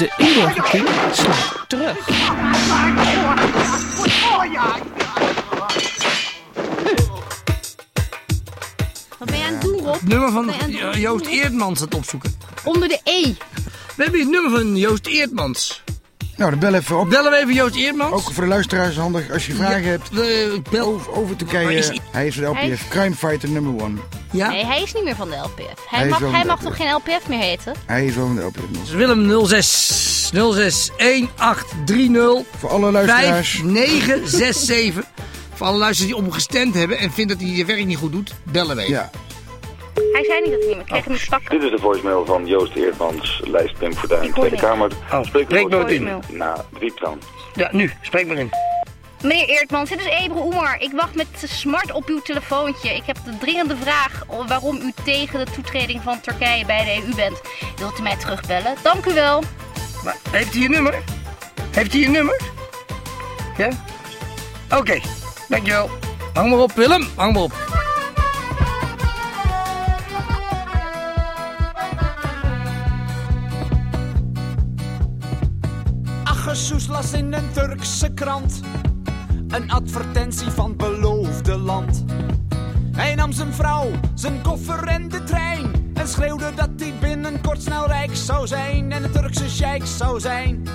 De indoorverkeer slaat terug. Wat ben je aan het doen, Rob? Nummer van het Jo- doen? Joost Eertmans aan het opzoeken. Onder de E. We hebben hier het nummer van Joost Eertmans. Nou, dan bel even op. Bellen we even Joost Eertmans? Ook voor de luisteraars handig als je vragen hebt De bel. over, over Maar Turkije. is hij- Hij is van de Hij- LPF. Crime Fighter number one. Ja? Nee, hij is niet meer van de LPF. Hij, mag, hij mag toch geen LPF meer heten? Hij is wel van de LPF. Dus Willem 06 06 1830 Voor alle luisteraars. 5967. Voor alle luisteraars die op hem gestemd hebben en vinden dat hij zijn werk niet goed doet, bellen we even. Ja. Hij zei niet dat hij niet meer kreeg hem stak. Dit is de voicemail van Joost Eertmans, lijst Pim Fortuyn, Tweede. Kamer. Oh, Spreek spreek maar in. Voicemail. Na dieptoon. Ja, nu, spreek maar in. Meneer Eertmans, dit is Ebru Oemar. Ik wacht met smart op uw telefoontje. Ik heb de dringende vraag waarom u tegen de toetreding van Turkije bij de EU bent. Wilt u mij terugbellen? Dank u wel. Maar heeft hij je nummer? Heeft hij je nummer? Ja? Oké, dankjewel. Hang maar op, Willem. Hang maar op. Aggesoes las in een Turkse krant een advertentie van beloofde land. Hij nam zijn vrouw, zijn koffer en de trein en schreeuwde dat hij binnenkort snel rijk zou zijn en een Turkse sheik zou zijn.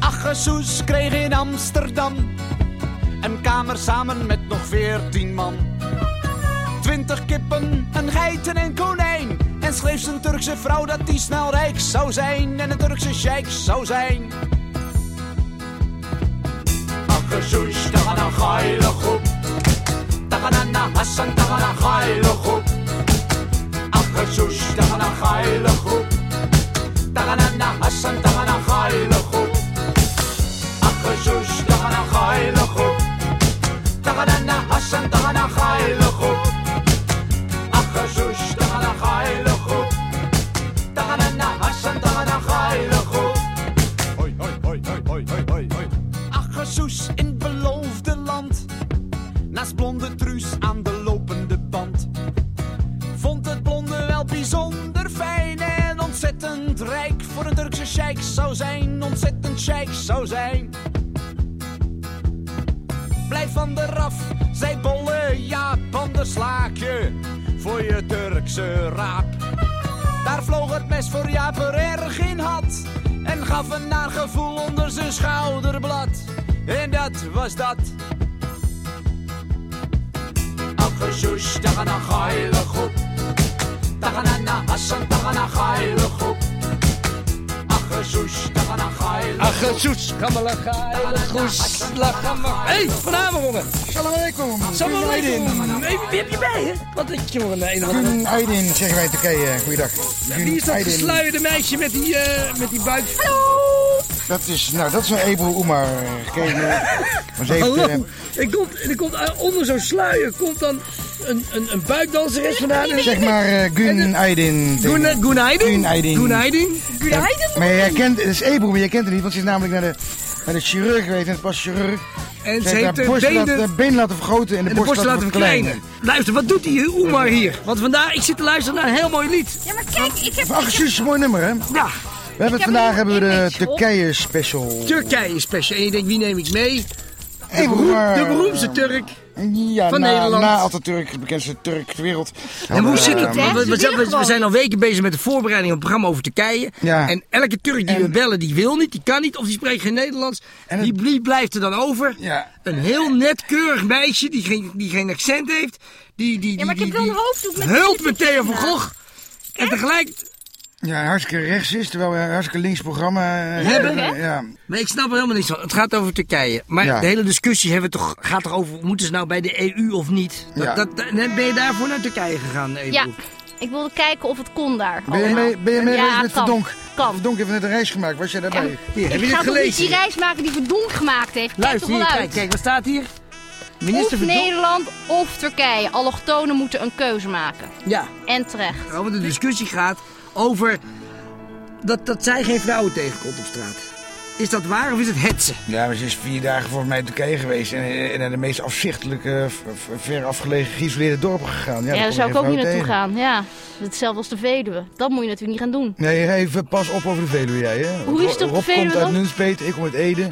Aggesoes kreeg in Amsterdam een kamer samen met nog veertien man. Twintig kippen, een geiten en konijn. En schreef zijn Turkse vrouw dat die snel rijk zou zijn en een Turkse sheik zou zijn. Akkesoes, tagana gaile groep. Tagana Hassan, tagana gaile groep. Akkesoes, tagana gaile groep. Tagana Hassan, tagana gaile groep. Akkesoes, tagana gaile groep. Tagana Hassan, tagana gaile groep. Akkesoes, blonde truus aan de lopende band. Vond het blonde wel bijzonder fijn en ontzettend rijk. Voor een Turkse sheik zou zijn, ontzettend sheik zou zijn. Blijf van de raf, zei bolle anders slaak je voor je Turkse raap. Daar vloog het mes voor Jaap er erg in had. En gaf een naar gevoel onder zijn schouderblad. En dat was dat. Akkesoes, tagana geile groep. Tagana Hassan, tagana geile groep. Akkesoes, tagana geile Ach, zoets, gammele geile goes, lachammer. Hé, hey, vanavond, jongen. Salam alaikum. Salam alaikum. Wie heb je bij, hè? Wat is je, jongen? Een andere- Gun Aydin, zeggen wij in Turkije. Goeiedag. Wie is dat gesluierde meisje met die, eh, met die buik? Dat is, nou, dat is een Ebru Oemar. Hallo. Er komt, er komt eh, onder zo'n sluier komt dan een, een, een buikdanseres vandaan. Zeg maar eh, Gun Aydin. Goen- Goenaidin? Gun Aydin. Goenaidin? Maar je herkent, het is Ebru, maar je kent het niet, want ze is namelijk naar de, naar de chirurg geweest, en het pas chirurg. En Ze ze heeft haar de borst benen laten, de been laten vergroten en de, en de borst laten verkleinen. verkleinen. Luister, wat doet die Oemar hier? Want vandaag, ik zit te luisteren naar een heel mooi lied. Ja, maar kijk, ik heb... Ach, juist, een mooi nummer, hè? We hebben heb vandaag hebben we de. Turkije special. Turkije special. En je denkt, wie neem ik mee? De, Ebru beroem- Oemar. de beroemdste Turk. Ja, van na, Nederland. Na Atatürk, de bekendste Turk ter wereld. En hoe Eh, zit het? we, zijn al weken bezig met de voorbereiding op het programma over Turkije. Ja. En elke Turk die En- we bellen, die wil niet, die kan niet of die spreekt geen Nederlands. En die, het- die blijft er dan over. Ja. Een heel net, keurig meisje die geen, die geen accent heeft. Die, die, Ja, maar ik die, heb wel die- een hoofddoek met Hult met Theo van. Gogh. En tegelijk... Ja, hartstikke rechts is, terwijl we een hartstikke links programma eh, Hebben? hebben. Ja. Maar ik snap er helemaal niks van. Het gaat over Turkije. Maar Ja. de hele discussie hebben we toch, gaat toch over, moeten ze nou bij de EU of niet? Dat, Ja. dat, ben je daarvoor naar Turkije gegaan, EU? Ja, ik wilde kijken of het kon daar. Ben je allemaal. mee, ben je mee Ja, met kan. Verdonk? Kan. Verdonk heeft net een reis gemaakt, was jij daarbij? Hier, heb je ik dit ga gelezen? die reis maken die Verdonk gemaakt heeft. Kijk Luister toch hier, kijk, uit. kijk, wat staat hier? Of Minister Verdonk. Nederland of Turkije. Allochtonen moeten een keuze maken. Ja, En terecht. over de discussie gaat over dat, dat zij geen vrouwen tegenkomt op straat. Is dat waar of is het hetsen? Ja, maar ze is vier dagen volgens mij in Turkije geweest en, en naar de meest afzichtelijke, ver afgelegen, geïsoleerde dorpen gegaan. Ja, daar daar zou ik ook niet naartoe gaan. Ja. Hetzelfde als de Veluwe. Dat moet je natuurlijk niet gaan doen. Nee, even pas op over de Veluwe jij, hè? Hoe is het op de Rob Veluwe komt uit dan? Nunspeet, ik kom uit Ede.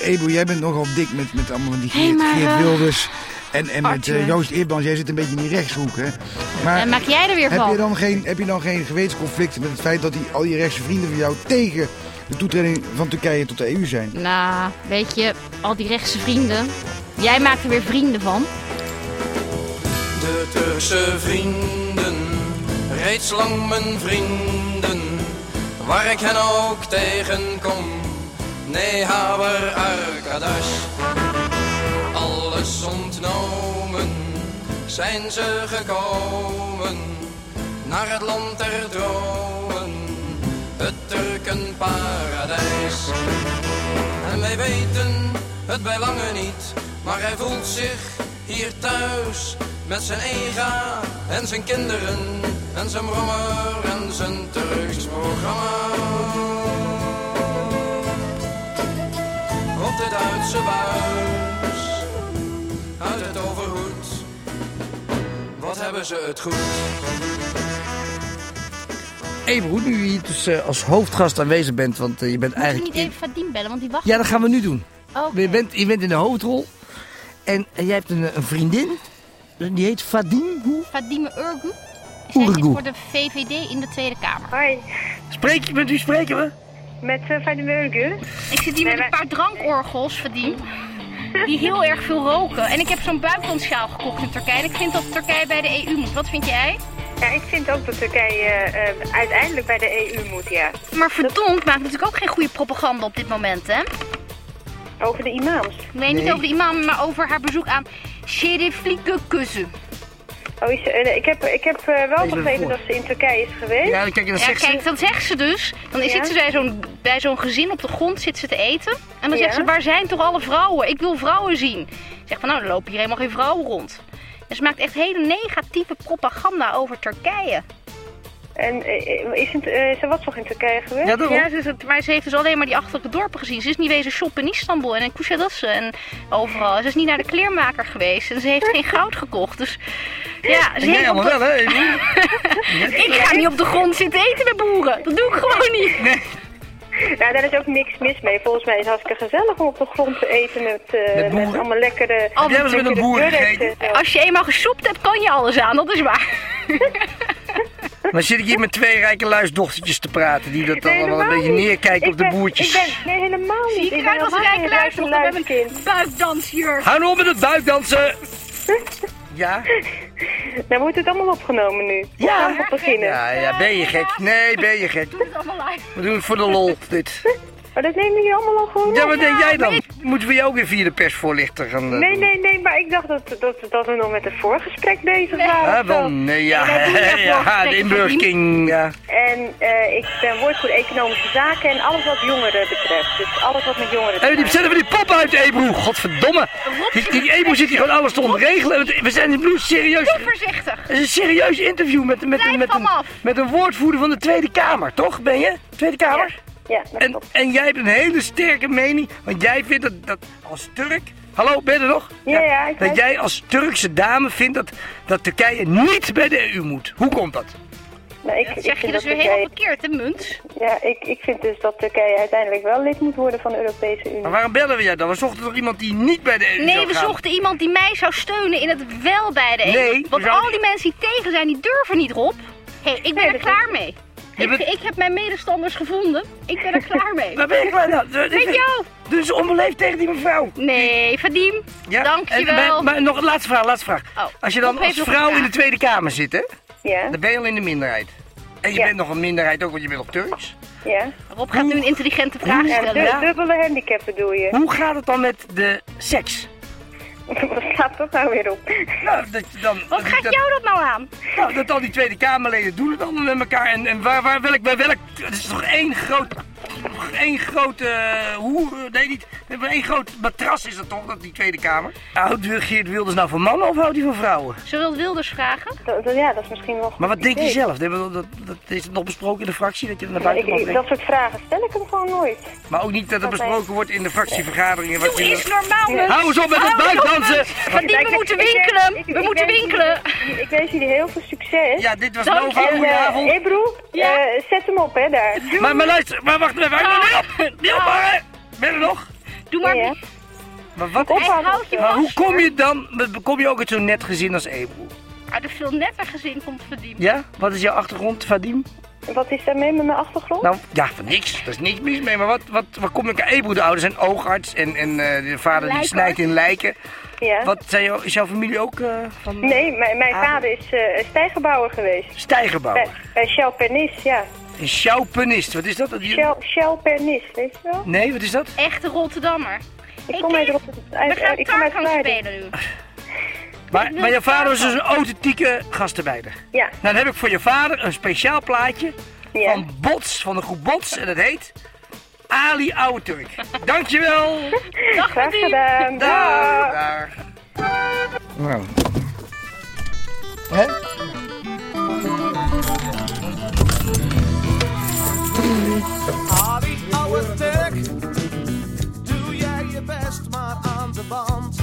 Ebo, jij bent nogal dik met, met allemaal die Geert, maar, Geert eh, Wilders. En, en met eh, Joost Eerbans, jij zit een beetje in die rechtshoek, hè? Maar En maak jij er weer heb, je van? dan geen, heb je dan geen gewetensconflict met het feit dat die, al die rechtse vrienden van jou tegen de toetreding van Turkije tot de EU zijn? Nou, weet je, al die rechtse vrienden. Jij maakt er weer vrienden van. De Turkse vrienden, reeds lang mijn vrienden, waar ik hen ook tegenkom. Nee, haber arkadaş, ontnomen, zijn ze gekomen naar het land der dromen, het Turkenparadijs. En wij weten het bij lange niet, maar hij voelt zich hier thuis. Met zijn ega en zijn kinderen en zijn brommer en zijn Turks programma. Op de Duitse buis, Wat hebben ze het goed? Ebro, nu je hier dus eh, als hoofdgast aanwezig bent, want eh, je bent Moet je eigenlijk... niet in- even Vadim bellen, want die wacht. Ja, dat gaan we nu doen. Oké. Je, bent, je bent in de hoofdrol. En, jij hebt een, een vriendin. Die heet Vadim. Hoe? Vadime Urgu. Zij zit Urgu. voor de VVD in de Tweede Kamer. Hoi, Spreek je met u spreken we? met uh, Van de Burger. Ik zit hier met een paar drankorgels, Vadim. Die heel erg veel roken. En ik heb zo'n buitenlandschaal gekocht in Turkije. En ik vind dat Turkije bij de EU moet. Wat vind jij? Ja, ik vind ook dat Turkije eh, uiteindelijk bij de EU moet, ja. Maar verdomd maakt natuurlijk ook geen goede propaganda op dit moment, hè? Over de imams. Nee, niet over de imam, maar over haar bezoek aan Şerefli Kussen. Oh, is, eh, ik heb, ik heb eh, wel begrepen dat ze in Turkije is geweest. Ja, dan kijk dan Ja, zegt ze- kijk, dan zegt ze dus. Dan Ja. zit ze bij zo'n, bij zo'n gezin op de grond zit ze te eten. En dan Ja. zegt ze, waar zijn toch alle vrouwen? Ik wil vrouwen zien. Zegt van, nou, dan lopen hier helemaal geen vrouwen rond. Dus ze maakt echt hele negatieve propaganda over Turkije. En eh, is het, eh, ze was toch in Turkije geweest? Ja, daarom. Ja, ze, is- maar ze heeft dus alleen maar die achterlijke dorpen gezien. Ze is niet wezen shoppen in Istanbul en in Kuşadası en overal. Ze is niet naar de kleermaker geweest en ze heeft geen goud gekocht. Dus ja, ze heeft allemaal de- wel, hè? Ik ga niet op de grond zitten eten met boeren. Dat doe ik gewoon niet. Ja, daar is ook niks mis mee. Volgens mij is het hartstikke gezellig om op de grond te eten met, eh, Met allemaal lekkere... Eens met een boer. Als je eenmaal geshopt hebt, kan je alles aan. Dat is waar. Dan zit ik hier met twee rijke luisdochtertjes te praten. Die dat Nee, allemaal een beetje niet. neerkijken Ik op de boertjes. Ik ben, nee, helemaal niet. Zie Ik ik ben eruit als rijke geen luisterdochter met een buikdansjurk. Hou nou op met het buikdansen! Ja? Dan wordt het allemaal opgenomen nu. Ja. Gaan we beginnen. Ja, ja, ben je gek? Nee, ben je gek. Doe het allemaal live. We doen het voor de lol, dit. Maar dat nemen jullie allemaal al gewoon Ja, wat denk jij dan? Moeten we je ook weer via de persvoorlichter gaan eh, Nee, nee, nee, maar ik dacht dat, dat, dat we nog met een voorgesprek bezig waren. Ah, of zo. wel, nee, ja, ja, voor de Inburger King, ja. En eh, ik ben woordvoerder economische zaken en alles wat jongeren betreft. Dus alles wat met jongeren Hé, die zetten we die pop uit, Ebro. Godverdomme. Die, die Ebro zit hier gewoon alles te ontregelen. We zijn in bloed serieus. Doe voorzichtig. Het is een serieus interview met, met, met, een, met een woordvoerder van de Tweede Kamer, toch? Ben je? Tweede Kamer? Ja, dat En, klopt. en jij hebt een hele sterke mening, want jij vindt dat, dat als Turk... Hallo, ben je er nog? Ja, ja, ik Dat weet- jij als Turkse dame vindt dat, dat Turkije niet bij de EU moet. Hoe komt dat? Nou, ik, Dat ik zeg je dus dat weer helemaal verkeerd, hè, Munt? ja, ik, ik vind dus dat Turkije uiteindelijk wel lid moet worden van de Europese Unie. Maar waarom bellen we jij dan? We zochten toch iemand die niet bij de EU Nee, zou we gaan? zochten iemand die mij zou steunen in het wel bij de EU. Nee, Want al die mensen die tegen zijn, die durven niet, Rob. Hé, hey, ik ben Nee, er klaar mee. Ik, bent- ik heb mijn medestanders gevonden. Ik ben er klaar mee. Waar ben je klaar nou? Met jou. Dus onbeleefd tegen die mevrouw. Nee, Vadim. Ja? Dankjewel. En, maar, maar nog een laatste vraag, laatste vraag. Oh, Als je dan als vrouw in de. Tweede Kamer zit, hè? Ja, Dan ben je al in de minderheid. En je Ja. bent nog een minderheid ook, want je bent op Turks. ja. Rob gaat nu een intelligente vraag stellen. du- dubbele handicap bedoel je. Hoe gaat het dan met de seks? Wat staat dat nou weer op? Nou, dat je dan, Wat gaat dat- jou dat nou aan? nou, dat al die Tweede Kamerleden doen het allemaal met elkaar. En, en waar, waar welk, bij welk... Het is toch één groot... één grote eh, hoer... Nee, niet... één groot matras is dat toch, dat die Tweede Kamer? Houdt Geert Wilders nou van mannen of houdt hij van vrouwen? Zullen we Wilders vragen? Dat, dat- ja, dat is misschien wel Maar wat denk je zelf? Dat, dat, dat, is het nog besproken in de fractie, dat je er naar buiten ik, mag ik- dat soort vragen stel ik hem gewoon nooit. Maar ook niet dat het dat besproken wordt in de fractievergaderingen. Wat Doe je- eens normaal, Munt. Hou eens op met het buikdansen! Vadim, we moeten winkelen. ik- We moeten wens winkelen. jullie- Ik wens jullie heel veel succes. Ja, dit was Nova. Goedenavond. eh Ebro, Ja. eh, zet hem op, hè, daar. Maar, maar luister, maar wacht even. Hang nou niet op. Niet ophangen. Ben je er nog? Doe maar. Ja. Maar, wat, maar hoe kom je dan, kom je ook uit zo'n net gezin als Ebro? Uit een veel netter gezin komt verdiend. Ja? Wat is jouw achtergrond, Vadim? Wat is daarmee met mijn achtergrond? Nou, ja, van niks. Daar is niks mis mee. Maar wat, wat, wat kom ik aan Ebro? De ouders zijn oogarts en, en eh, de vader die snijdt in lijken. ja. Wat zijn jou, is jouw familie ook eh, van Nee, mijn, mijn Ah. vader is eh stijgerbouwer geweest. Bij, stijgerbouwer? bij Shell Pernis, ja. Een sjouwpenist. Wat is dat? Dat je- Shell, Shell Pernis, weet je wel? Nee, wat is dat? Echte Rotterdammer. Ik kom uit Rotterdam. We gaan Ik kom uit spelen nu. Maar, maar jouw vader was dus een authentieke gastenbijder. Ja, Nou, dan heb ik voor je vader een speciaal plaatje ja. van Bots, van de groep Bots. En dat heet Ali Oude Turk. Dankjewel. Dag Graag gedaan. Dag. Dag. Dag. Nou. Hè? Ali, ouwe Turk, doe jij je best maar aan de band.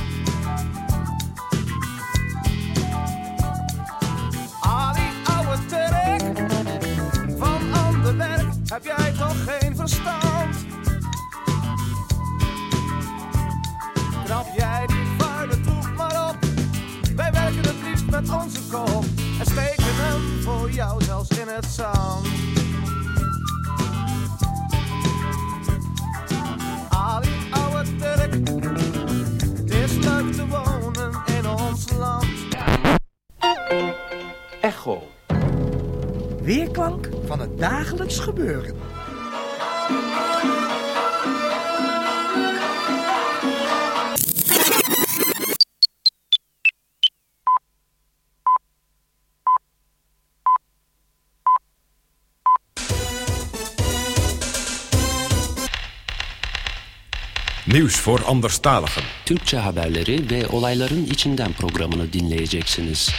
Ali, ouwe Turk, van ander werk heb jij toch geen verstand. Knap jij die vuile troep maar op, wij werken het liefst met onze kop en steken hem voor jou zelfs in het zand. Weerklank van het dagelijks gebeuren. Nieuws voor anderstaligen. Türkçe haberleri ve olayların içinden programını dinleyeceksiniz.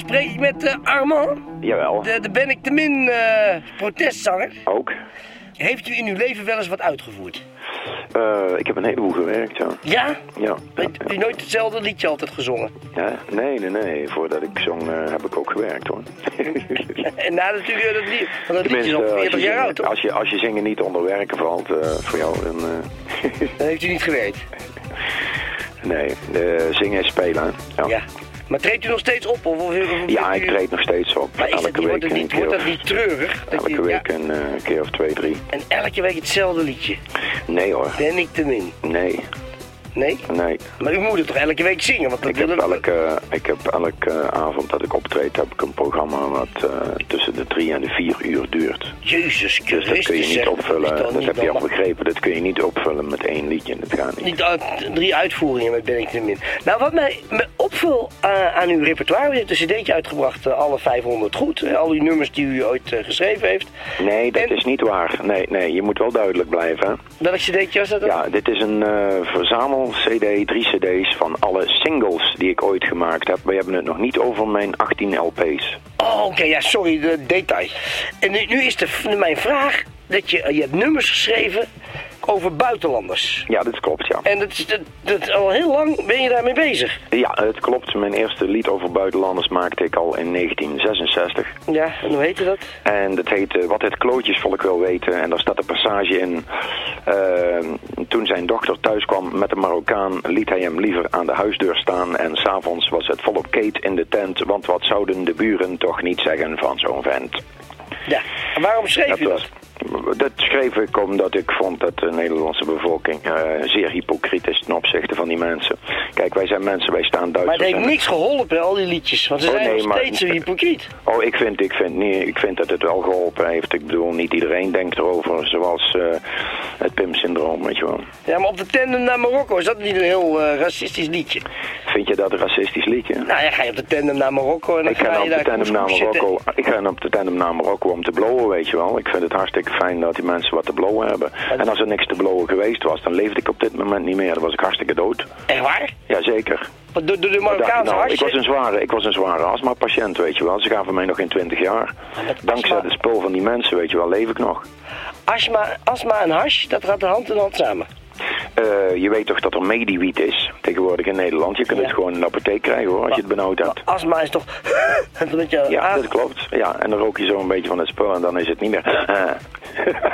Spreek ik met eh, Armand, jawel. de, de Ben ik te min eh, protestzanger. Ook. Heeft u in uw leven wel eens wat uitgevoerd? Eh, ik heb een heleboel gewerkt, ja. Ja? Ja. Heeft u nooit hetzelfde liedje altijd gezongen? ja. Nee, nee, nee. Voordat ik zong heb ik ook gewerkt, hoor. En na natuurlijk dat lied, want dat liedje is al als 40 je, jaar oud, toch? als, je, als je zingen niet onder werken valt voor jou, dan... Dan heeft u niet gewerkt. nee, zingen is spelen. Ja. Maar treedt u nog steeds op? Of, of, of- Ja, ik treed nog steeds op. Maar dat elke week een keer wordt dat niet treurig? Dat elke je, week ja, een eh, keer of twee, drie. en elke week hetzelfde liedje. Nee hoor, Ben ik te min. nee, Nee? nee. Maar u moet het toch elke week zingen? Want dat Ik heb, elke, ik heb elke avond dat ik optreed, heb ik een programma wat eh, tussen de drie en de vier uur duurt. Jezus Dus Christus. dat kun je niet zeg. opvullen, dat niet heb je al begrepen, dat kun je niet opvullen met één liedje, dat gaat niet. Niet uit- drie uitvoeringen met Ben ik te min. Nou, wat mij, me opviel eh, aan uw repertoire, u heeft een cd'tje uitgebracht, eh, alle 500 goed. eh, al uw nummers die u ooit eh, geschreven heeft. Nee, dat En- is niet waar. Nee, nee, je moet wel duidelijk blijven. Welk cd'tje was dat? dan? Ja, dit is een verzamel-cd, drie cd's van alle singles die ik ooit gemaakt heb. We hebben het nog niet over mijn 18 LP's. Oh, oké, ja, sorry, de details. En nu, is de, mijn vraag dat je, je hebt nummers geschreven over buitenlanders. Ja, dat klopt, ja. En dat, is- dat, dat, al heel lang ben je daarmee bezig. Ja, het klopt. Mijn eerste lied over buitenlanders maakte ik al in 1966. Ja, en hoe heette dat? En dat heet eh, Wat het klootjesvolk wil weten. En daar staat een passage in. eh, toen zijn dochter thuis kwam met een Marokkaan, liet hij hem liever aan de huisdeur staan. En s'avonds was het volop Kate in de tent. Want wat zouden de buren toch niet zeggen van zo'n vent? Ja, en waarom schreef Dat u dat? Dat schreef ik omdat ik vond dat de Nederlandse bevolking eh, zeer hypocriet is ten opzichte van die mensen. Kijk, wij zijn mensen, wij staan Maar Duitsers. het heeft en- niks geholpen, al die liedjes. Want ze Oh, zijn nee, nog maar- steeds zo hypocriet. Oh, ik vind, ik, vind, nee, ik vind dat het wel geholpen heeft. Ik bedoel, niet iedereen denkt erover zoals eh, het PIM-syndroom, weet je wel. Ja, maar op de tandem naar Marokko is dat niet een heel eh, racistisch liedje? Vind je dat een racistisch liedje? Nou ja, ga je op de tandem naar Marokko en dan Ik ga ga op je de tandem naar. Marokko. Ik ga op de tandem naar Marokko om te blowen, weet je wel. Ik vind het hartstikke fijn dat die mensen wat te blowen hebben. En als er niks te blowen geweest was, dan leefde ik op dit moment niet meer. Dan was ik hartstikke dood. Echt waar? Jazeker. Wat, Door, de Marokkaanse nou? Ik was een zware, ik was een zware astma-patiënt, weet je wel. Ze gaven mij nog geen 20 jaar. Dankzij de spul van die mensen, weet je wel, leef ik nog. Astma, astma en hash, dat gaat hand in hand samen. Eh, je weet toch dat er mediwiet is tegenwoordig in Nederland. Je kunt het gewoon in de apotheek krijgen hoor, als je het benauwd hebt. Astma is toch... dat je Ja, dat klopt. Ja, en dan rook je zo een beetje van het spul en dan is het niet meer...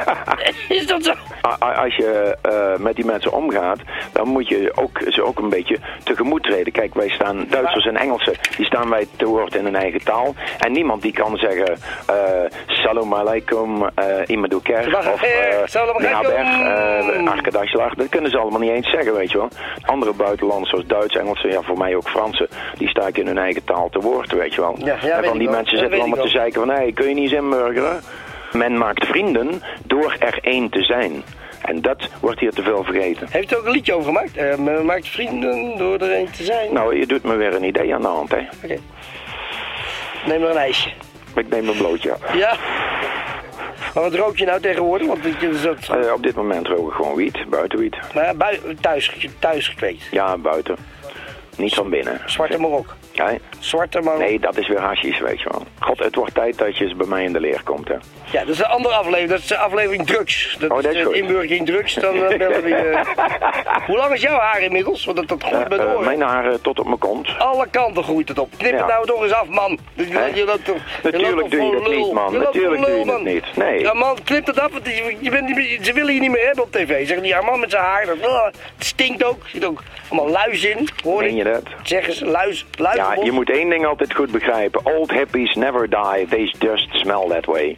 is dat zo? Als je eh, met die mensen omgaat, dan moet je ook, ze ook een beetje tegemoet treden. Kijk, wij staan, Duitsers en Engelsen, die staan wij te woord in hun eigen taal. En niemand die kan zeggen, eh salam alaikum, uh, imaduker, Salam of uh, uh, arkadashlar. Dat kunnen ze allemaal niet eens zeggen, weet je wel. Andere buitenlanders zoals Duits, Engelsen, ja voor mij ook Fransen, die staan in hun eigen taal te woord, weet je wel. Ja, ja, en van die wel. mensen zitten allemaal te zeiken van, hé, kun je niet eens inburgeren? Men maakt vrienden door er één te zijn. En dat wordt hier te veel vergeten. Heeft u ook een liedje over gemaakt? Eh, men maakt vrienden door er een te zijn. Nou, je doet me weer een idee aan de hand, hè. Oké. Neem nog een ijsje. Ik neem een blootje. Ja. Maar wat rook je nou tegenwoordig? Want het is ook... Eh, op dit moment rook ik gewoon wiet, buitenwiet. Maar ja, bui- thuis, thuis gekweekt. Ja, buiten. Niet van binnen. Zwarte Marok. Zwarte Marok. nee, dat is weer hashies, weet je wel. God, het wordt tijd dat je eens bij mij in de leer komt, hè. Ja, dat is een andere aflevering. Dat is de aflevering drugs. Dat, Oh, dat is is inburgering drugs. Dan eh, bellen we je. Hoe lang is jouw haar inmiddels? Want dat, dat groeit bij Eh, eh, oren. mijn haren tot op mijn kont. Alle kanten groeit het op. Knip Ja. het nou toch eens af, man. Je, Hè? je loopt toch, je Natuurlijk loopt doe je dat niet, man. Je Natuurlijk doe je dat man. niet. Nee. Ja, man, knip het af. Want je, bent, niet ze willen je niet meer hebben op tv. Zeggen die, ja, man met zijn haar. Dat, ah, het stinkt ook. Er zit ook allemaal luis in. Hoor Meen je dat? Zeggen ze, luis, luis. Ja, je moet één ding altijd goed begrijpen. Old hippies never die, they just smell that way.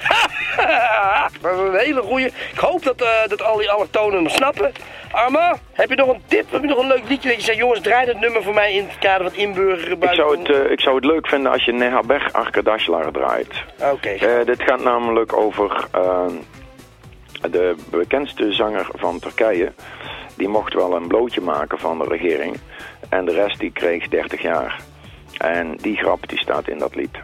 dat is een hele goeie. Ik hoop dat, eh, dat al die allochtonen hem snappen. Arma, heb je nog een tip? Heb je nog een leuk liedje dat je zegt, jongens, draai dat nummer voor mij in het kader van inburgeren Ik zou, het, eh, ik zou het leuk vinden als je Nehabech Arkadashlar draait. Oké. Eh, dit gaat namelijk over de bekendste zanger van Turkije. Die mocht wel een blootje maken van de regering. En de rest die kreeg 30 jaar. En die grap die staat in dat lied.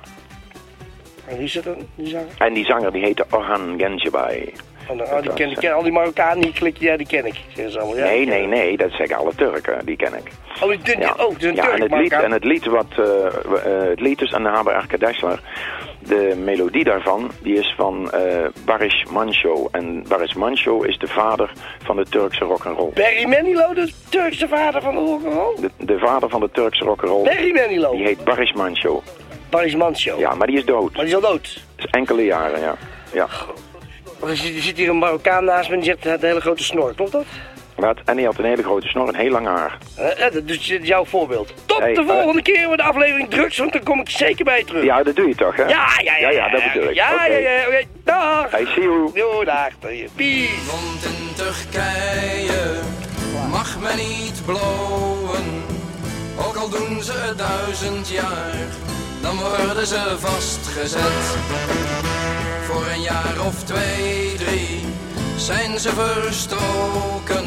En wie is dat dan, die zanger? En die zanger die heette Orhan Gencebai. Oh, nou, oh, die ken, die ken, al die Marokkanen die klikken, ja, die ken ik. Ze allemaal, ja, Nee, die ken nee, nee, dat zeggen alle Turken, die ken ik. Oh, die, die, oh, het is een Ja, Turk en het lied, en het lied wat, eh, eh, het lied is aan de Haber Arkadashlar. De melodie daarvan, die is van eh Baris Manço. En Baris Manço is de vader van de Turkse rock'n'roll. Barry Manilow, de Turkse vader van de rock'n'roll. De, de vader van de Turkse rock'n'roll, Barry Manilow. die heet Baris Manço. Baris Mancio. Ja, maar die is dood. Maar die is al dood. Dat is enkele jaren, ja. ja. Er zit, er zit hier een Marokkaan naast me en die zegt, hij had een hele grote snor. Klopt dat? Wat? En die had een hele grote snor en heel lang haar. Eh, eh, dat is jouw voorbeeld. Tot Hey, de eh, volgende keer met de aflevering drugs, want dan kom ik zeker bij je terug. Ja, dat doe je toch, hè? Ja, ja, ja. Ja, ja, dat bedoel ik. Ja, Oké. ja, ja, oké. Dag. Hey, see you. Jo, dag. Peace. Want in Turkije mag men niet blowen. Ook al doen ze het duizend jaar, dan worden ze vastgezet. Voor een jaar of twee, drie zijn ze verstoken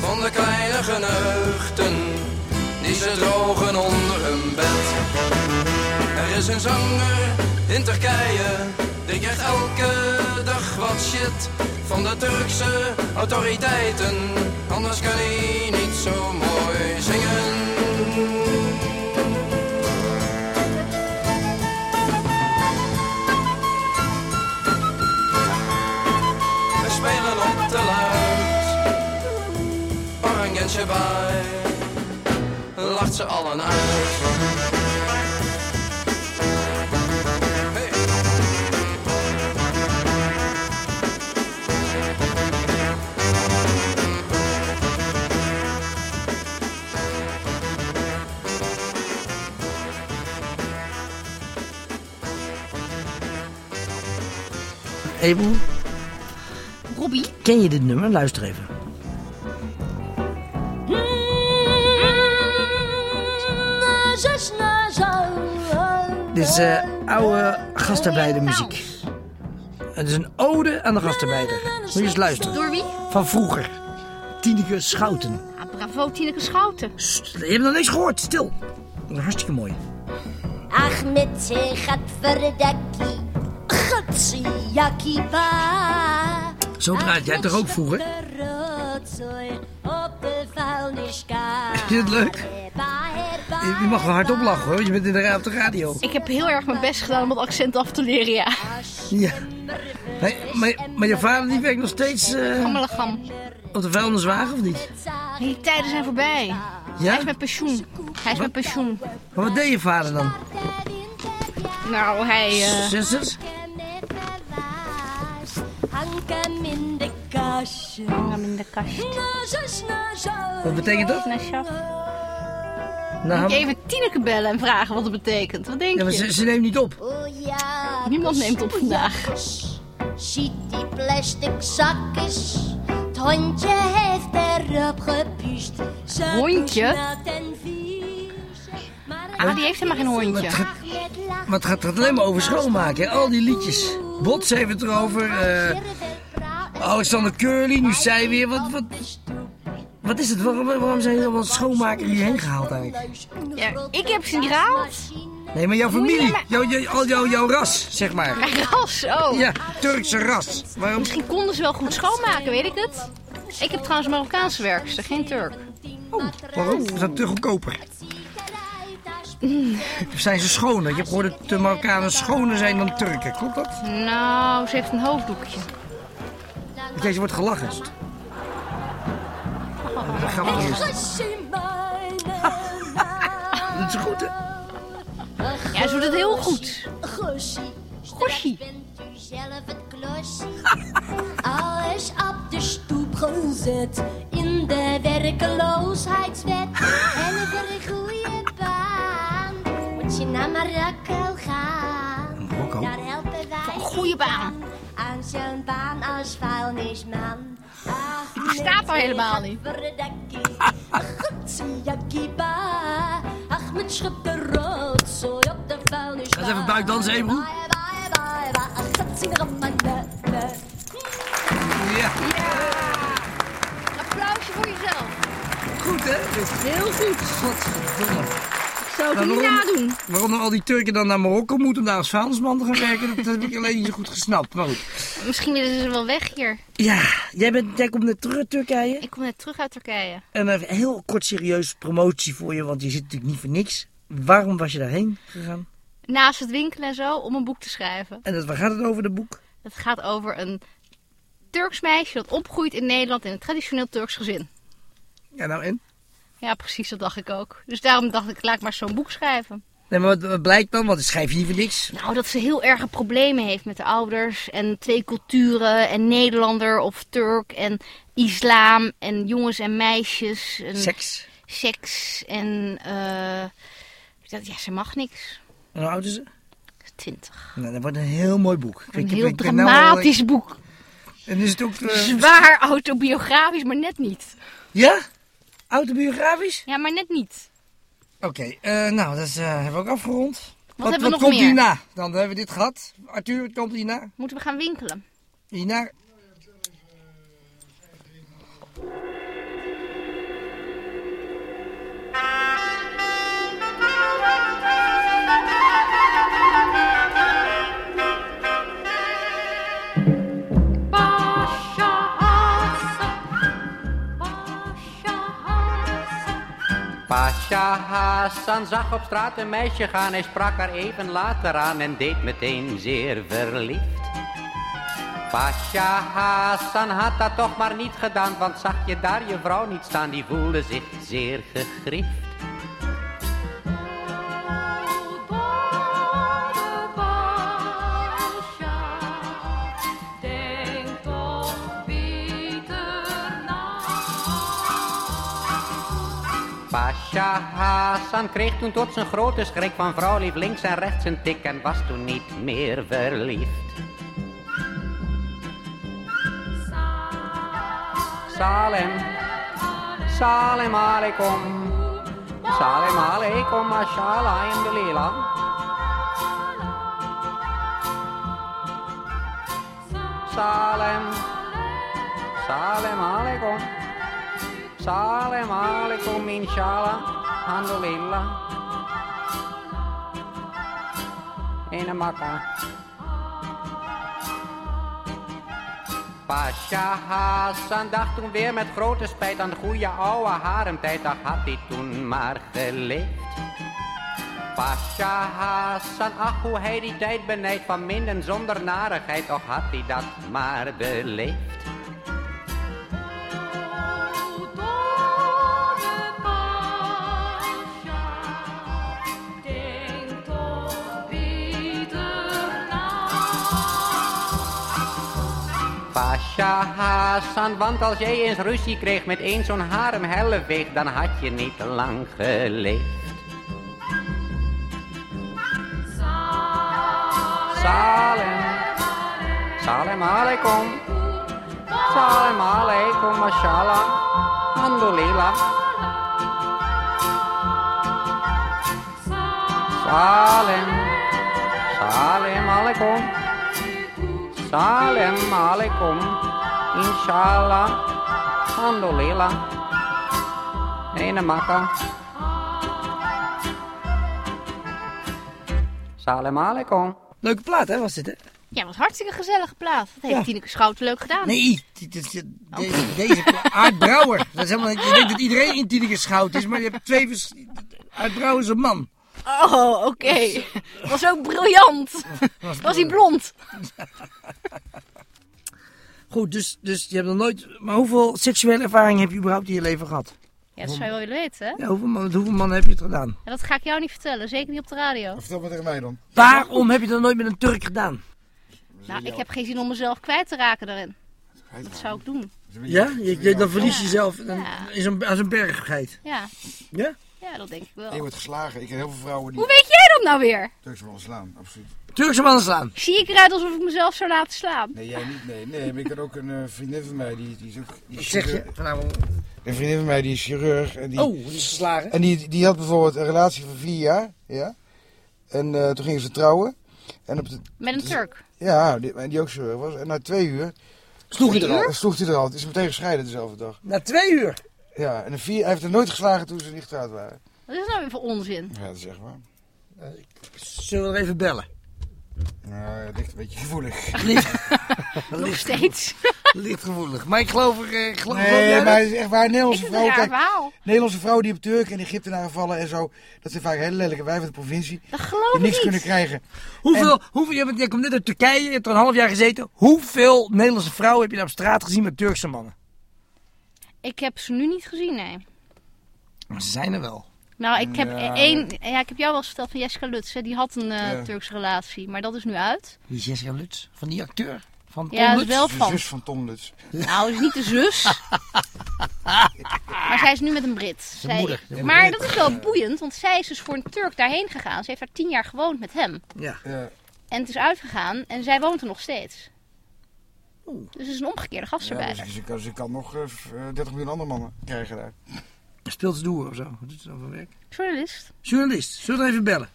van de kleine geneugten die ze drogen onder hun bed. Er is een zanger in Turkije, die krijgt elke dag wat shit van de Turkse autoriteiten. Anders kan hij niet zo mooi met z'n allen uit. Even. Robbie. Ken je dit nummer? Luister even. Dit is eh, oude gastarbeidermuziek. Het is een ode aan de gastarbeider. Moet je eens luisteren. Door wie? Van vroeger. Tineke Schouten. Ah, bravo, Tineke Schouten. Je hebt nog niks gehoord, stil. Hartstikke mooi. Ach, met zijn gatverdekkie. Gatsiakkie pa. Zo draait jij toch ook vroeger? Vind je het leuk? Je, mag wel hardop lachen hoor, je bent in de, op de radio. Ik heb heel erg mijn best gedaan om het accent af te leren, ja. Ja. Nee, maar, maar je vader die werkt nog steeds eh, Gammelegam. op de vuilniswagen of niet? Die tijden zijn voorbij. Ja? Hij is met pensioen. Hij is met pensioen. Maar wat deed je vader dan? Nou, hij... eh, Zusters? Hang hem in de kastje. Hang hem in de kast. Wat betekent dat? Nou, Moet je even Tineke bellen en vragen wat het betekent. Wat denk ja, maar je? ze, ze neemt niet op. Niemand neemt op vandaag. Ziet die plastic zakjes. Het hondje heeft erop gepuust. Ze Hondje? Ah, die heeft helemaal geen hondje. Maar het gaat, het gaat alleen maar over schoonmaken. hè? Al die liedjes. Bots heeft het erover. eh, Alexander Curly, nu zij weer. Wat, wat, wat is het? Waarom, waarom zijn er allemaal schoonmakers hierheen gehaald eigenlijk? Ja, ik heb ze niet gehaald. Nee, maar jouw je familie. maar- Jouw, ras, zeg maar. Mijn ras, oh. Ja, Turkse ras. Waarom? Misschien konden ze wel goed schoonmaken, weet ik het. Ik heb trouwens Marokkaanse werkster, geen Turk. Waarom? Is dat te goedkoper? Of zijn ze schoner? Ik heb gehoord dat de Marokkanen schoner zijn dan Turken. Klopt dat? Nou, ze heeft een hoofddoekje. Deze wordt gelachen. Dat grappig is. Dat is goed, hè? Ja, ze doet het heel goed. Gossie. Gossie. Bent u zelf het klossie? Alles op de stoep gezet. In de werkeloosheidswet. En voor een goede baan. Moet je naar Marokko gaan. Marokko? Daar helpen wij Een goede baan. aan zo'n baan als vuilnisman. Bestaat al helemaal niet. Ga eens even buiten dansen, Ebro. Ja. Applausje voor jezelf. Goed, hè? Heel goed. Godverdomme. Ik zou Maar niet nadoen. Waarom al die Turken dan naar Marokko moeten om daar als vuilnisman te gaan werken, dat heb ik alleen niet zo goed gesnapt. Maar goed. Misschien willen ze wel weg hier. Ja, jij, bent, jij komt net terug uit Turkije. Ik kom net terug uit Turkije. En even heel kort serieus promotie voor je, want je zit natuurlijk niet voor niks. Waarom was je daarheen gegaan? Naast het winkelen en zo, om een boek te schrijven. En dat, waar gaat het over, de boek? Het gaat over een Turks meisje dat opgroeit in Nederland in een traditioneel Turks gezin. Ja, nou en? Ja, precies, dat dacht ik ook. Dus daarom dacht ik, laat ik maar zo'n boek schrijven. Nee, maar wat, wat blijkt dan? Want schrijf je niet voor niks. Nou, dat ze heel erge problemen heeft met de ouders. En twee culturen. En Nederlander of Turk. En islam. En jongens en meisjes. En Seks. Seks. En eh, dat, ja, ze mag niks. En hoe oud is ze? Twintig. Nou, dat wordt een heel mooi boek. Een Ik heel ik nou al- dramatisch boek. En is het ook... eh, Zwaar autobiografisch, maar net niet. Ja? Autobiografisch? Ja, maar net niet. Oké, eh, nou, dat is, eh, hebben we ook afgerond. Wat, hebben we nog komt meer? hierna? Dan hebben we dit gehad. Arthur, wat komt hierna? Moeten we gaan winkelen? Hierna... Pasha Hassan zag op straat een meisje gaan. Hij sprak haar even later aan en deed meteen zeer verliefd. Pasha Hassan had dat toch maar niet gedaan, want zag je daar je vrouw niet staan, die voelde zich zeer gegriefd. Pasha Hassan kreeg toen tot zijn grote schrik van vrouw lief links en rechts een tik en was toen niet meer verliefd. Salem, Salem aleikum, Salem alaikum, mashallah in de lila. Salem, Salem alaikum. Salem alaikum, inshallah, alhamdulillah. Ene Makkah. Pasha Hassan dacht toen weer met grote spijt aan de goede oude haremtijd. Ach, had hij toen maar geleefd. Pasha Hassan, ach hoe hij die tijd benijdt van minden zonder narigheid. Och, had hij dat maar beleefd. Pasha Hassan, want als jij eens ruzie kreeg met één zo'n harem helleveeg, dan had je niet lang geleefd. Salem, Salem alaikum, Salem alaikum, mashallah, alhamdulillah. Salem, Salem alaikum. Salem alaikum, inshallah, alhamdulillah, ene makkah. Salem alaikum. Leuke plaat, hè, was dit, hè? Ja, wat hartstikke gezellige plaat. Dat heeft Ja. Tineke Schouten leuk gedaan. Nee, deze, deze plaat- Aart Brouwer. Dat is helemaal, je denkt dat iedereen in Tineke Schout is, maar je hebt twee vers... Aart Brouwer is een man. Oh, oké. Was ook briljant. Was hij blond? Goed, dus, dus je hebt nog nooit... Maar hoeveel seksuele ervaring heb je überhaupt in je leven gehad? Ja, dat zou je wel willen weten, hè? Ja, hoeveel, man- hoeveel mannen heb je het gedaan? Ja, dat ga ik jou niet vertellen. Zeker niet op de radio. Vertel maar tegen mij dan. Waarom heb je dat nooit met een Turk gedaan? Nou, ik heb geen zin om mezelf kwijt te raken daarin. Dat zou ik doen. Ja? Je, dan verlies je jezelf dan is een, als een berggeit. Ja. Ja? Ja, dat denk ik wel. Je wordt geslagen. Ik ken heel veel vrouwen die... Hoe weet jij dat nou weer? Turkse mannen slaan, absoluut. Turkse mannen slaan. Zie ik eruit alsof ik mezelf zou laten slaan? Nee, jij niet. Nee, nee. Maar ik had ook een eh, vriendin van mij, die, die is ook... Die Wat zeg je vanavond? Een vriendin van mij, die is chirurg. En die, Oh, die is geslagen. En die, die had bijvoorbeeld een relatie van vier jaar, ja. En eh, toen gingen ze trouwen. En op de, Met een Turk? Ja, die, en die ook chirurg was. En na twee uur... Sloeg hij er al? Sloeg hij er al. Het is meteen gescheiden dezelfde dag. Na twee uur? Ja, en een vier, hij heeft er nooit geslagen toen ze niet getrouwd waren. Wat is dat nou weer voor onzin? Ja, dat is echt waar. Zullen we er even bellen? Nou, het ligt een beetje gevoelig. Nog steeds. Licht gevoelig. Maar ik geloof er... eh, geloof, geloof Nee, maar dat? het is echt waar. Nederlandse Ik vrouwen, kijk. Nederlandse vrouwen die op Turken en Egyptenaren vallen en zo, dat zijn vaak hele lelijke wijven van de provincie. Dat geloof Die ik niks niet. kunnen krijgen. Hoeveel, hoeveel, jij, bent- jij komt net uit Turkije, je hebt er een half jaar gezeten. Hoeveel Nederlandse vrouwen heb je nou op straat gezien met Turkse mannen? Ik heb ze nu niet gezien, nee. Maar ze zijn er wel. Nou, ik heb Ja, één... Ja, ik heb jou wel eens verteld van Jessica Lutz. Hè. Die had een eh, Ja. Turkse relatie, maar dat is nu uit. Die Jessica Lutz, van die acteur. Van Tom Ja, dat is Lutz. wel De van. zus van Tom Lutz. Nou, is niet de zus. maar zij is nu met een Brit. Zij- moeder, de maar moeder. dat is wel boeiend, want zij is dus voor een Turk daarheen gegaan. Ze heeft daar tien jaar gewoond met hem. Ja. En het is uitgegaan en zij woont er nog steeds. Dus het is een omgekeerde Ja, gastarbeider. dus ze, kan, ze kan nog eh, v- eh, 30 miljoen andere mannen krijgen daar. Ze door of zo? Wat doet ze dan voor werk? Journalist. Journalist. Zullen we even bellen?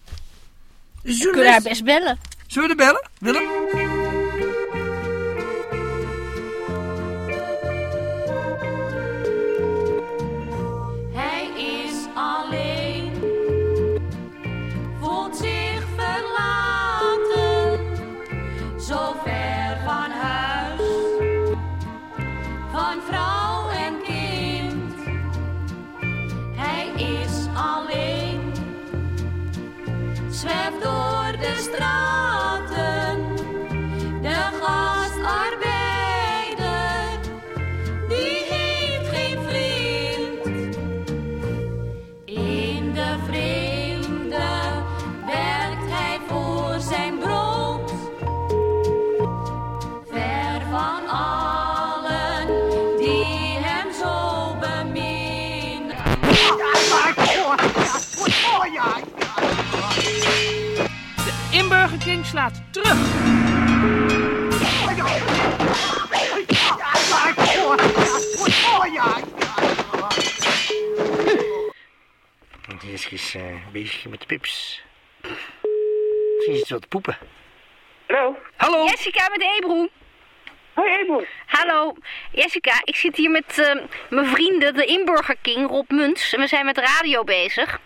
Is We kunnen haar best bellen. Zullen we er bellen? Willem? slaat terug. Jessica is dus, eh, bezig met de pips. Misschien is het wat poepen. Hallo. Hallo. Jessica met Ebro. Hoi Ebro. Hallo. Jessica, ik zit hier met ehm, mijn vrienden, de Inburger King, Rob Muns. En we zijn met radio bezig.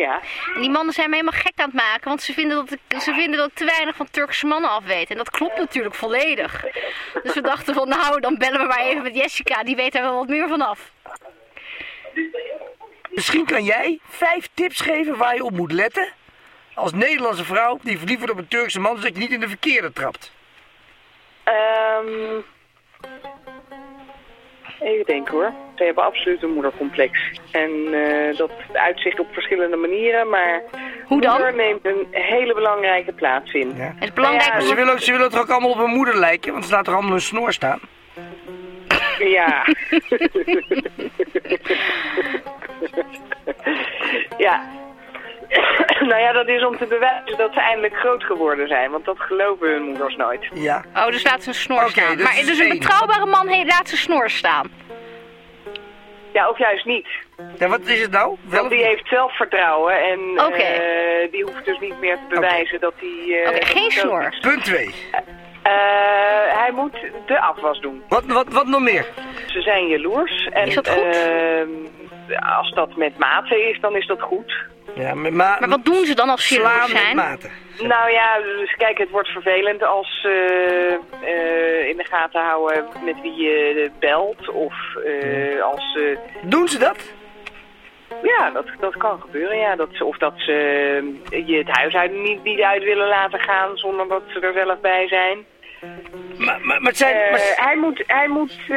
Ja. En die mannen zijn me helemaal gek aan het maken, want ze vinden dat ik, ze vinden dat ik te weinig van Turkse mannen af weet. En dat klopt natuurlijk volledig. Dus we dachten van, nou, dan bellen we maar even met Jessica, die weet er wel wat meer van af. Misschien kan jij vijf tips geven waar je op moet letten. Als Nederlandse vrouw die verliefd wordt op een Turkse man, zodat je niet in de verkeerde trapt. Ehm even denken hoor. Ze hebben absoluut een moedercomplex. En eh, dat uitzicht op verschillende manieren, maar Hoe dan? moeder neemt een hele belangrijke plaats in. Het is belangrijk om- ze willen, ook- ze willen toch ook allemaal op hun moeder lijken, want ze laten er allemaal een snor staan. Ja. ja. nou ja, dat is om te bewijzen dat ze eindelijk groot geworden zijn, want dat geloven hun moeders nooit. Ja. Oh, dus laat ze een snor staan. dat Maar is dus een betrouwbare man he- laat zijn snor staan. Ja, of juist niet. Ja, wat is het nou? Want die heeft zelfvertrouwen en eh, die hoeft dus niet meer te bewijzen dat hij... eh, Oké, geen snor. is. Punt 2. Eh, hij moet de afwas doen. Wat, wat, wat nog meer? Ze zijn jaloers. En, Is dat goed? ehm, als dat met mate is, dan is dat goed. Ja, Maar wat doen ze dan als ze Slaan jaloers met zijn? maten. Nou ja, dus kijk, het wordt vervelend als ze eh, in de gaten houden met wie je belt. Of eh, als ze... Doen ze dat? Ja, dat, dat kan gebeuren, ja. Dat ze, of dat ze eh, je het huis uit, niet, niet uit willen laten gaan zonder dat ze er zelf bij zijn. Maar, maar, maar het zijn... Eh, maar- hij moet, hij moet eh,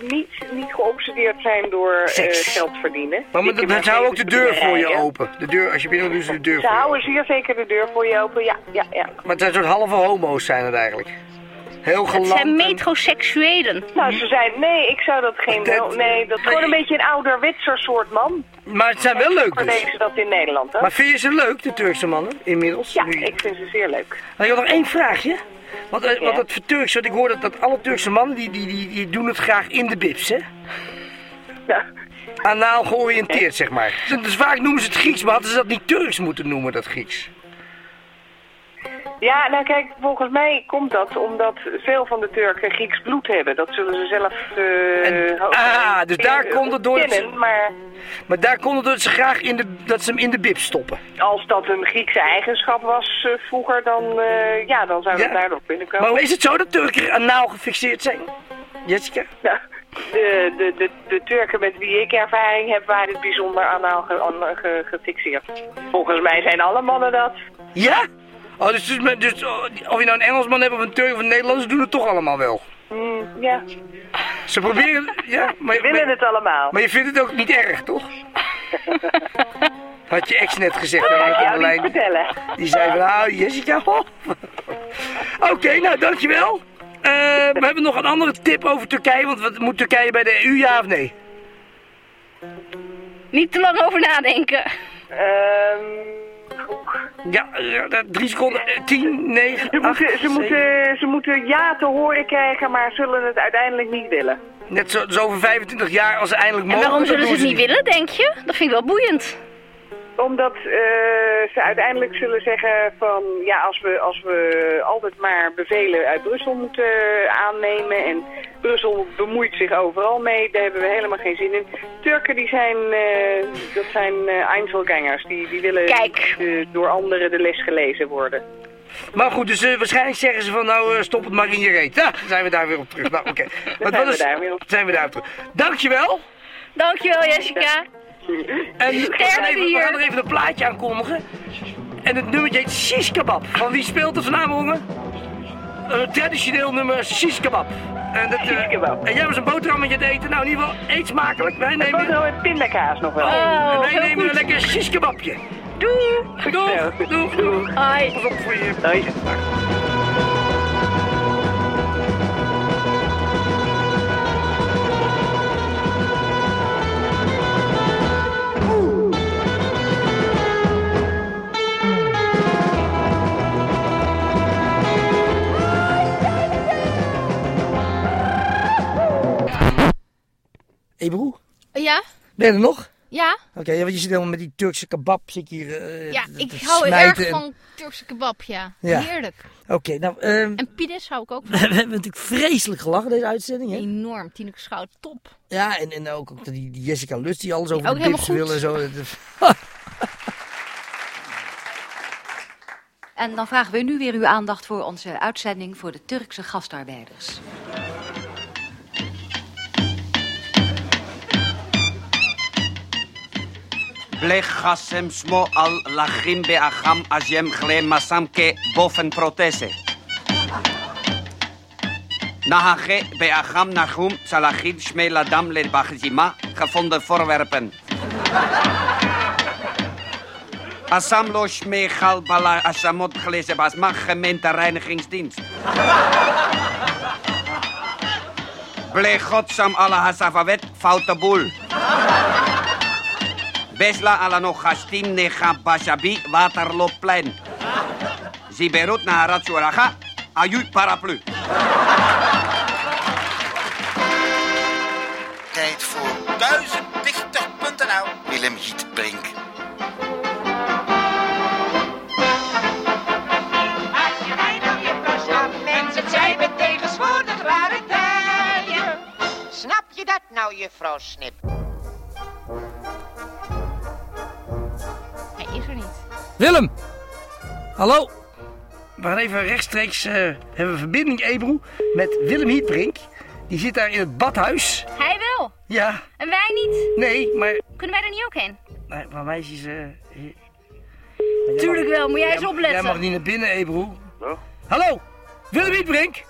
niet, niet geobsedeerd zijn door eh, geld verdienen. maar, maar, ze houden ook de deur voor je open. De deur, als je binnen doen ze de deur Ze voor je houden zeer zeker de deur voor je open, ja, ja, ja. Maar het zijn soort halve homo's zijn het eigenlijk. Heel Het geland. zijn en- metroseksuelen. Nou, ze zijn, nee, ik zou dat geen, Dat- nee, dat is gewoon een beetje een ouderwetser soort man. Maar het zijn wel leuk dus. deze dat in Nederland, hè? Maar vind je ze leuk, de Turkse mannen, inmiddels? Ja, Nu- ik vind ze zeer leuk. Maar ik had nog één vraagje. Want, Ja. want het Turks, want ik hoor dat, dat alle Turkse mannen, die, die, die, die doen het graag in de bips, hè? Ja. Anaal georiënteerd, zeg maar. Dus, dus vaak noemen ze het Grieks, maar hadden ze dat niet Turks moeten noemen, dat Grieks? Ja, nou kijk, volgens mij komt dat omdat veel van de Turken Grieks bloed hebben. Dat zullen ze zelf ho- ah, dus daar eh, komt het door dat ze- ontkennen, Maar Maar daar komt het door dat ze graag in de, dat ze hem in de bips stoppen. als dat een Griekse eigenschap was eh, vroeger, dan, eh, ja, dan zou dat Ja. daardoor kunnen komen. Maar is het zo dat Turken anaal gefixeerd zijn? Jessica? Nou, de, de, de, de Turken met wie ik ervaring heb, waren het bijzonder anaal ge- an- ge- gefixeerd. Volgens mij zijn alle mannen dat. Ja? Oh, dus, dus, met- dus oh, of je nou een Engelsman hebt of een Turk of een Nederlander, ze doen het toch allemaal wel. Mm, ja, Ze proberen, ja, maar, we willen maar, het allemaal. maar je vindt het ook niet erg, toch? Had je ex net gezegd, Dat aan ik jou niet lijn. vertellen. Die zei van, nou Jessica, ho. Oké, nou dankjewel. Eh, we hebben nog een andere tip over Turkije, want wat, moet Turkije bij de EU, ja of nee? Niet te lang over nadenken. Ehm, Ja, eh, drie seconden, eh, tien, negen, Ze acht, moeten, ze, moeten, ze moeten ja te horen krijgen, maar zullen het uiteindelijk niet willen. Net zo, zo over 25 jaar als ze eindelijk En mogen. waarom dan zullen ze het niet willen, denk je? Dat vind ik wel boeiend. Omdat eh, ze uiteindelijk zullen zeggen van ja, als we, als we altijd maar bevelen uit Brussel moeten aannemen en Brussel bemoeit zich overal mee, daar hebben we helemaal geen zin in. Turken die zijn, eh, dat zijn eh Einzelgangers, die, die willen Kijk. niet, eh, door anderen de les gelezen worden. Maar goed, dus eh, waarschijnlijk zeggen ze van nou eh, stop het maar in je reet. Ja, zijn we daar weer op terug. Nou, oké. zijn Maar wat we is- daar weer op. Zijn we daar op terug. Dankjewel. Dankjewel, Jessica. En we gaan, even, we gaan er even een plaatje aankondigen. En het nummertje heet Shish Kebab. Van wie speelt het vanavond, jongen? Een traditioneel nummer Shish Kebab. En, dat, eh, en jij was een boterhammetje te eten. Nou, in ieder geval, eet smakelijk. Wij nemen... Boterham met pindakaas nog wel. en Oh, wij nemen een lekker shish kebabje. Doei. Doeg, doeg, doeg. Hoi. Hoi. Hé broer, Ja? ben je er nog? Ja? Oké, ja, want je zit helemaal met die Turkse kebab. Zit hier, eh, Ja, ik hou erg en- van Turkse kebab, ja. Ja. Heerlijk. Oké, nou, ehm, En pides hou ik ook we van. hebben natuurlijk vreselijk gelachen deze uitzending. Hè? Enorm. Tineke Schout, top. Ja, en, en ook, ook die, die Jessica Lust die alles over ook de wil en zo. En dan vragen we nu weer uw aandacht voor onze uitzending voor de Turkse gastarbeiders. Blech Hassem Smo al Lachim Beacham Ajem Glem Masamke Boven Protese. Nahage Beacham Nachum Salachid Shmeladam Le Bachzima gevonden voorwerpen. Assamlo Shmechal Bala Assamot gelezen Basma gemeentereinigingsdienst. Blechotsam ala Hasafawet foute boel. Besla ala nog Gastim Necha Bashabi Waterloopplein. Ziberut na Ratsuaraga, Aju Paraplu. Tijd voor 1000dichter.nl Willem Hietbrink. Mensen zijn met tegenwoordig rare tijden. Snap je dat nou, juffrouw Snip? Niet. Willem! Hallo? We gaan even rechtstreeks, eh, hebben we verbinding Ebro met Willem Hietbrink. Die zit daar in het badhuis. Hij wel. Ja. En wij niet. Nee, maar... Kunnen wij er niet ook heen? Maar, maar meisjes... eh, hier- Tuurlijk wel, moet jij eens opletten. Jij mag niet naar binnen, Ebro. Hallo? Willem Hietbrink?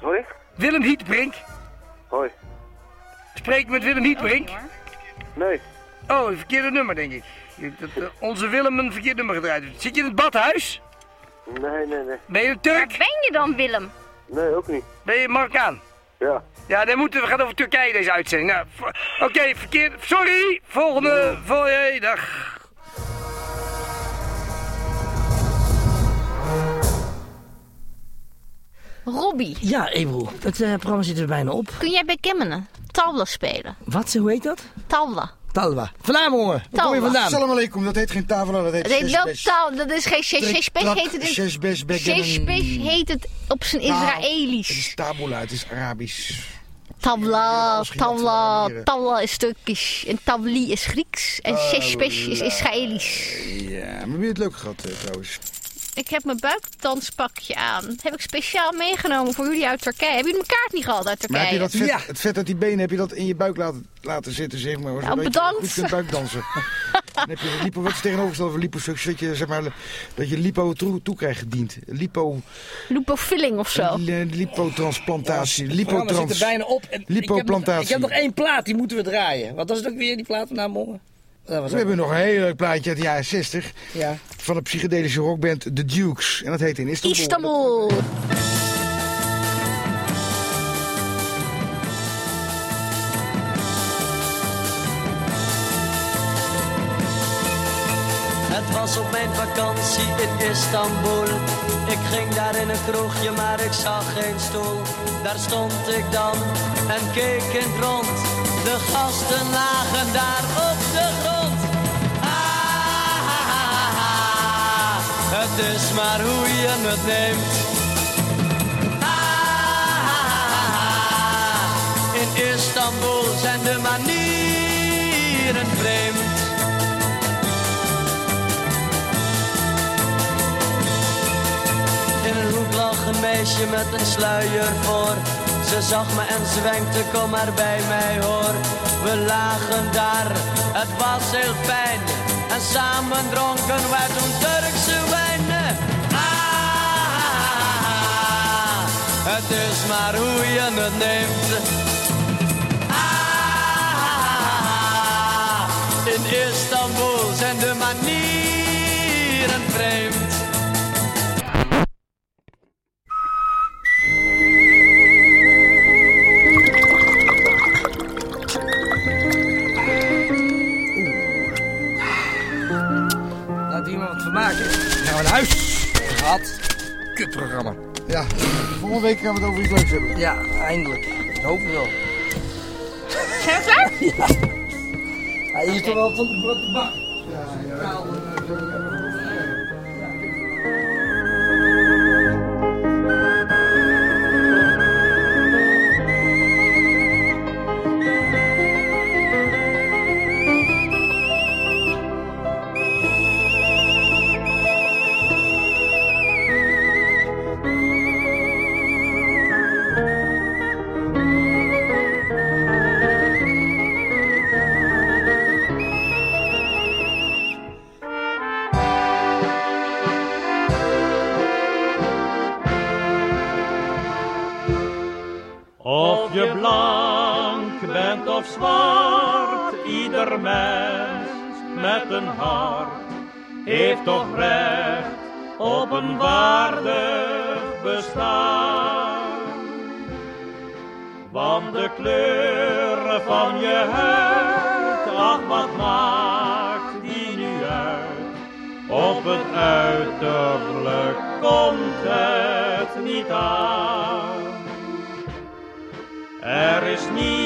Sorry? Willem Hietbrink? Hoi. Spreek met Willem Hietbrink? Nee. Oh, een verkeerde nummer, denk ik. Dat, eh, onze Willem een verkeerd nummer gedraaid heeft. Zit je in het badhuis? Nee, nee, nee. Ben je een Turk? Ben je dan Willem? Nee, ook niet. Ben je Marokkaan? Ja. Ja, dan moeten we gaan over Turkije deze uitzending. Nou, oké, verkeerd. Sorry. Volgende. Vol, hey, dag. Robbie, Ja, Ebro, dat eh, programma zit er bijna op. kun jij bij Kemmenen tavla spelen? Wat, hoe heet dat? Tavla. Talwa. Vandaan, jongen. Waar kom je Talwa. vandaan? Salam alaikum, dat heet geen tafel, dat heet Het heet wel sheshbesh. dat is geen sheshbesh, heet het in... sheshbesh, heet het op zijn Nou, Israëlisch. Het is tabula, het is Arabisch. Tavla, de tavla, tavla is Turkisch en tavli is Grieks en sheshbesh is Tavla. Israëlisch. Ja, maar je het leuk gehad eh, trouwens? Ik heb mijn buikdanspakje aan. Dat heb ik speciaal meegenomen voor jullie uit Turkije. Hebben jullie mijn kaart niet gehad uit Maar heb je Turkije? dat vet, het vet uit die benen, heb je dat in je buik laten, laten zitten, zeg maar? je bedankt. goed kunt buikdansen. Dan heb je lipo, wat is tegenovergesteld van liposuctie? Dat je, zeg maar, dat je lipo toe, toe krijgt gediend. Lipo, Lupofilling of zo. li- lipotransplantatie, er lipotrans, bijna op. En ik, heb nog, lipoplantatie. ik heb nog één plaat, die moeten we draaien. Wat was het ook weer, die plaat van? Dat was We hebben nog een heel leuk plaatje uit de jaren 60 Ja. van de psychedelische rockband The Dukes. En dat heet in Istanbul. Istanbul. Het was op mijn vakantie in Istanbul. Ik ging daar in een kroegje, maar ik zag geen stoel. Daar stond ik dan en keek in het rond. De gasten lagen daar op de grond. Het is maar hoe je het neemt. In Istanbul zijn de manieren vreemd. In een hoek lag een meisje met een sluier voor. Ze zag me en zwenkte, kom maar bij mij hoor. We lagen daar, het was heel fijn. En samen dronken wij toen Turkse wijn. Ah, het is maar hoe je het neemt. Ah, in Istanbul zijn de manieren vreemd. Kutprogramma. Ja, volgende week gaan we het over iets leuks hebben. Ja, eindelijk. Ik hoop het wel. Zijn we klaar? Ja. Hij is toch wel van de grote bak. Of of zwart, ieder mens met een hart heeft toch recht op een waardig bestaan. Want de kleuren van je huid, ach wat maakt die nu uit? Op het uiterlijk komt het niet aan. Er is die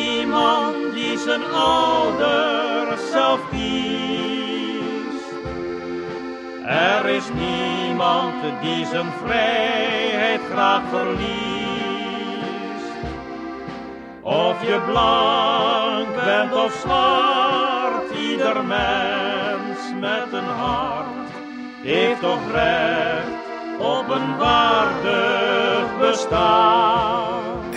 zijn ouders zelf kiest. Er is niemand die zijn vrijheid graag verliest. Of je blank bent of zwart, ieder mens met een hart heeft toch recht op een waardig bestaan.